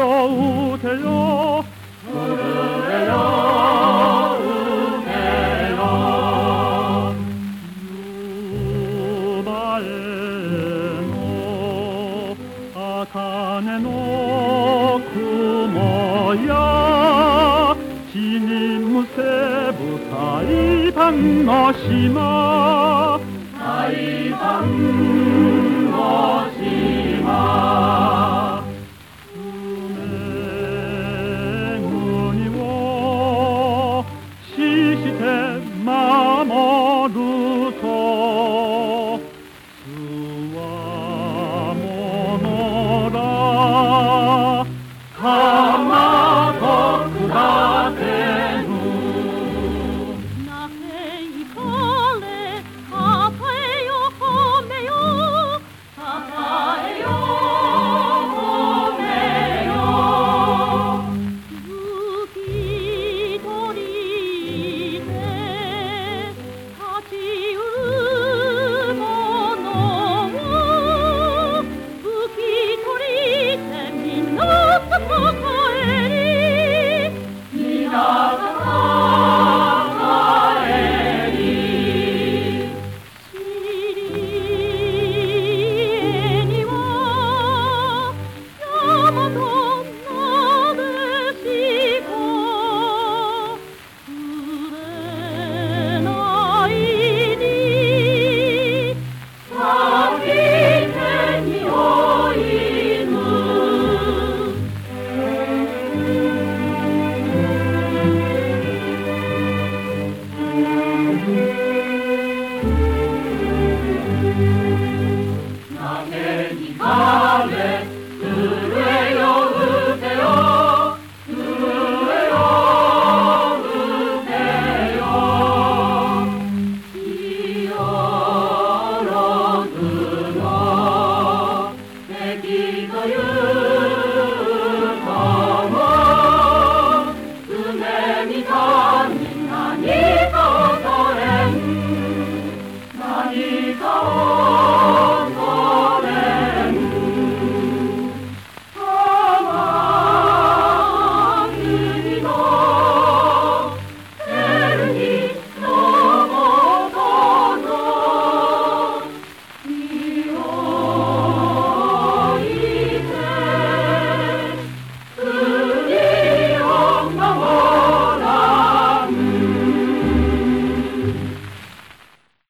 ようてよ。うてようてよ生まれの茜の雲や血にむせぶ海パの島。海パン你